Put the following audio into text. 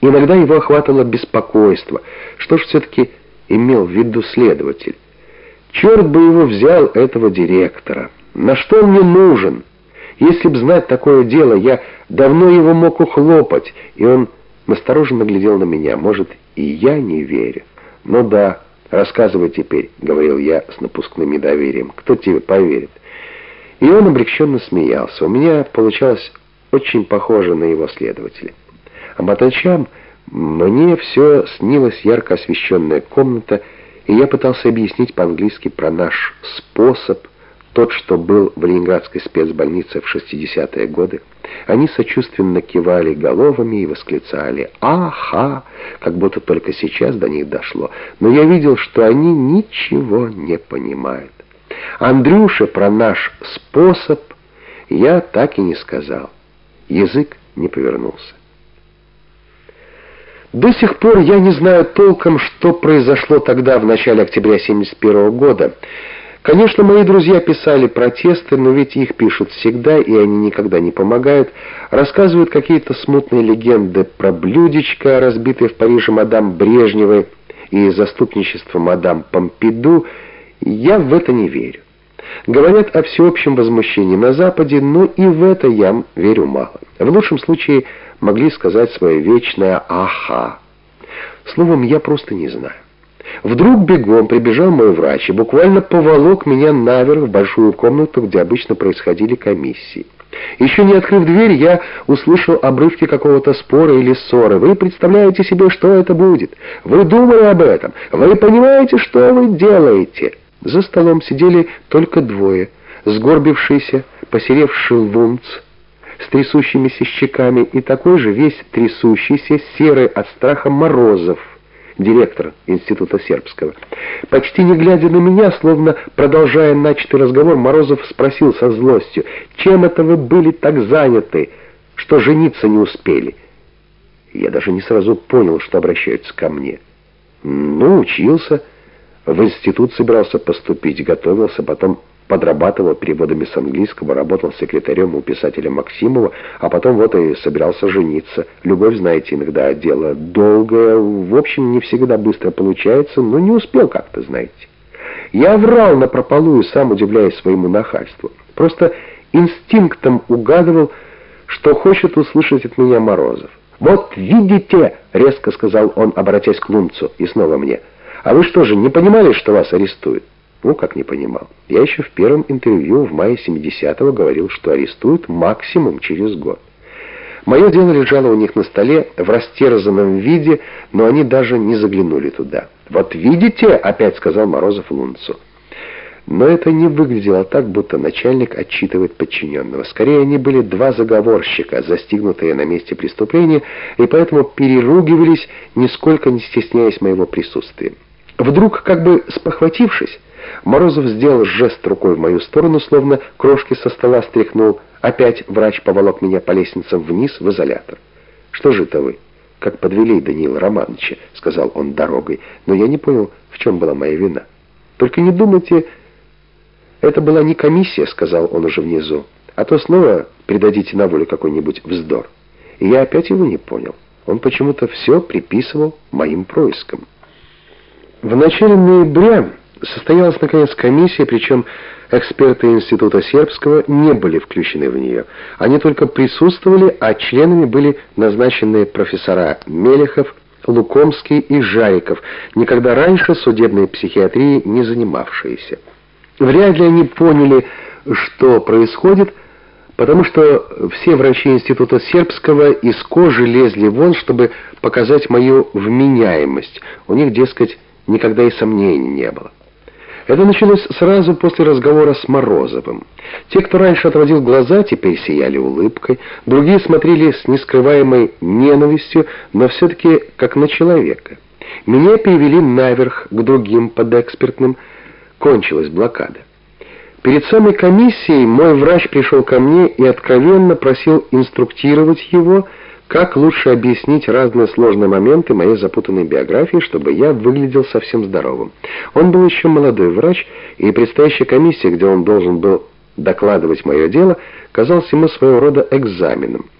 Иногда его охватывало беспокойство. Что ж все-таки имел в виду следователь? Черт бы его взял, этого директора. На что он мне нужен? Если б знать такое дело, я давно его мог ухлопать. И он настороженно глядел на меня. Может, и я не верю. Ну да, рассказывай теперь, говорил я с напускным недоверием. Кто тебе поверит? И он облегченно смеялся. У меня получалось очень похоже на его следователя. А по ночам мне все снилась ярко освещенная комната, и я пытался объяснить по-английски про наш способ, тот, что был в ленинградской спецбольнице в 60-е годы. Они сочувственно кивали головами и восклицали «Аха!», как будто только сейчас до них дошло. Но я видел, что они ничего не понимают. Андрюше про наш способ я так и не сказал. Язык не повернулся. До сих пор я не знаю толком, что произошло тогда, в начале октября 71 года. Конечно, мои друзья писали протесты, но ведь их пишут всегда, и они никогда не помогают. Рассказывают какие-то смутные легенды про блюдечко, разбитое в Париже мадам Брежневой, и заступничество мадам Помпиду. Я в это не верю. Говорят о всеобщем возмущении на Западе, но и в это я верю мало. В лучшем случае могли сказать свое вечное «аха». Словом, я просто не знаю. Вдруг бегом прибежал мой врач и буквально поволок меня наверх в большую комнату, где обычно происходили комиссии. Еще не открыв дверь, я услышал обрывки какого-то спора или ссоры. Вы представляете себе, что это будет? Вы думали об этом? Вы понимаете, что вы делаете?» За столом сидели только двое, сгорбившийся, посеревший лунц, с трясущимися щеками и такой же весь трясущийся, серый от страха Морозов, директор Института Сербского. Почти не глядя на меня, словно продолжая начатый разговор, Морозов спросил со злостью, «Чем это вы были так заняты, что жениться не успели?» Я даже не сразу понял, что обращаются ко мне. «Ну, учился». В институт собирался поступить, готовился, потом подрабатывал переводами с английского, работал секретарем у писателя Максимова, а потом вот и собирался жениться. Любовь, знаете, иногда дело долгое, в общем, не всегда быстро получается, но не успел как-то, знаете. Я врал на напропалую, сам удивляясь своему нахальству. Просто инстинктом угадывал, что хочет услышать от меня Морозов. «Вот видите!» — резко сказал он, обратясь к Лунцу, и снова мне — а вы что же, не понимали, что вас арестуют? Ну, как не понимал. Я еще в первом интервью в мае 70-го говорил, что арестуют максимум через год. Мое дело лежало у них на столе в растерзанном виде, но они даже не заглянули туда. «Вот видите?» — опять сказал Морозов Лунцу. Но это не выглядело так, будто начальник отчитывает подчиненного. Скорее, они были два заговорщика, застигнутые на месте преступления, и поэтому переругивались, нисколько не стесняясь моего присутствия. Вдруг, как бы спохватившись, Морозов сделал жест рукой в мою сторону, словно крошки со стола стряхнул. Опять врач поволок меня по лестницам вниз в изолятор. «Что же это вы?» «Как подвели Даниила Романовича», — сказал он дорогой. Но я не понял, в чем была моя вина. «Только не думайте...» «Это была не комиссия», — сказал он уже внизу. «А то снова придадите на волю какой-нибудь вздор». И я опять его не понял. Он почему-то все приписывал моим проискам. В начале ноября состоялась, наконец, комиссия, причем эксперты Института Сербского не были включены в нее. Они только присутствовали, а членами были назначены профессора Мелехов, Лукомский и Жариков, никогда раньше судебной психиатрией не занимавшиеся. Вряд ли они поняли, что происходит, потому что все врачи Института Сербского из кожи лезли вон, чтобы показать мою вменяемость. У них, дескать, никогда и сомнений не было. Это началось сразу после разговора с Морозовым. Те, кто раньше отводил глаза, теперь сияли улыбкой, другие смотрели с нескрываемой ненавистью, но все-таки как на человека. Меня перевели наверх к другим подэкспертным. Кончилась блокада. Перед самой комиссией мой врач пришел ко мне и откровенно просил инструктировать его, как лучше объяснить разные сложные моменты моей запутанной биографии, чтобы я выглядел совсем здоровым? Он был еще молодой врач, и предстоящая комиссия, где он должен был докладывать мое дело, казалась ему своего рода экзаменом.